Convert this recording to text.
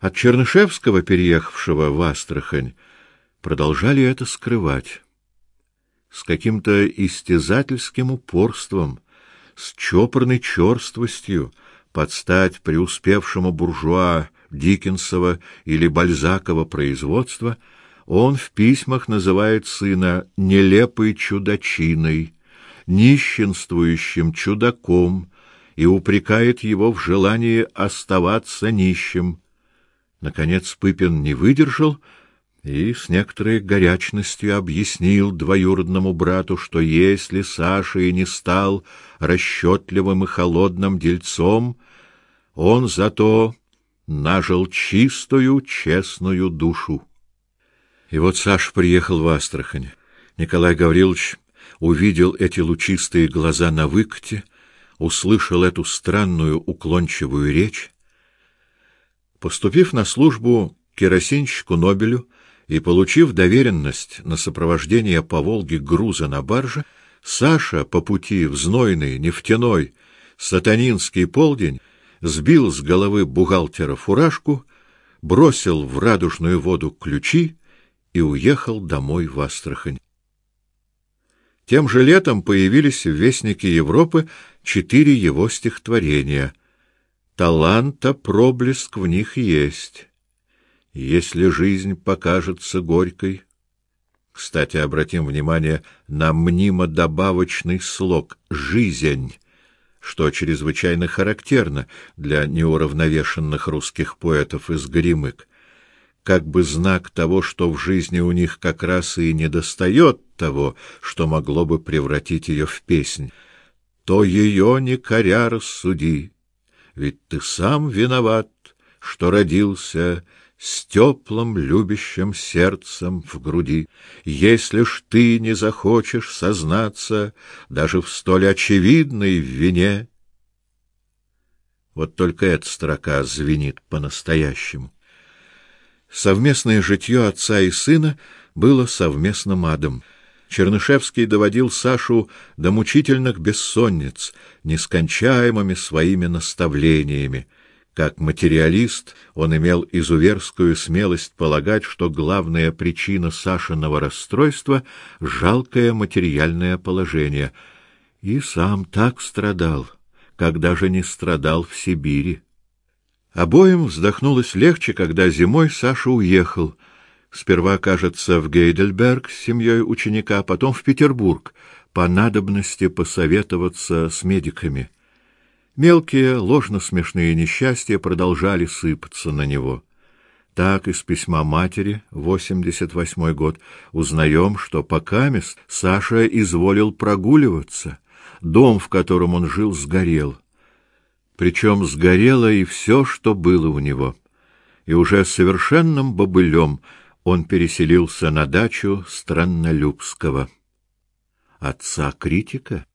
От Чернышевского, переехавшего в Астрахань, продолжали это скрывать. С каким-то истязательским упорством, с чопорной черствостью, под стать преуспевшему буржуа Диккенсова или Бальзакова производства, он в письмах называет сына нелепой чудачиной, нищенствующим чудаком и упрекает его в желании оставаться нищим. Наконец Пыпин не выдержал и с некоторой горячностью объяснил двоюродному брату, что если Саша и не стал расчетливым и холодным дельцом, он зато нажил чистую, честную душу. И вот Саша приехал в Астрахань. Николай Гаврилович увидел эти лучистые глаза на выкате, услышал эту странную уклончивую речь. Поступив на службу керосинщику Нобелю и получив доверенность на сопровождение по Волге груза на барже, Саша по пути в знойный нефтяной сатанинский полдень сбил с головы бухгалтера фуражку, бросил в радужную воду ключи и уехал домой в Астрахань. Тем же летом появились в Вестнике Европы четыре его стихотворения. Таланта проблеск в них есть. Если жизнь покажется горькой, кстати, обратим внимание на мнимо-добавочный слог «жизнь», что чрезвычайно характерно для неуравновешенных русских поэтов из Горемык, как бы знак того, что в жизни у них как раз и недостает того, что могло бы превратить ее в песнь. То ее не коря рассуди, ведь ты сам виноват, что родился с теплым любящим сердцем в груди. Если ж ты не захочешь сознаться даже в столь очевидной вине, вот только эта строка звенит по-настоящему. Совместное житье отца и сына было совместным адом. Чернышевский доводил Сашу до мучительных бессонниц нескончаемыми своими наставлениями. Как материалист он имел изуверскую смелость полагать, что главная причина Сашиного расстройства — жалкое материальное положение. И сам так страдал, когда же не страдал в Сибири. Обоим вздохнулось легче, когда зимой Саша уехал. Сперва, кажется, в Гейдельберг с семьей ученика, а потом в Петербург, по надобности посоветоваться с медиками. Мелкие, ложно-смешные несчастья продолжали сыпаться на него. Так из письма матери, 88 год, узнаем, что покамест Саша изволил прогуливаться. Дом, в котором он жил, сгорел. Причем сгорело и все, что было у него. И уже совершенным бобылем он переселился на дачу Страннолюбского. Отца критика?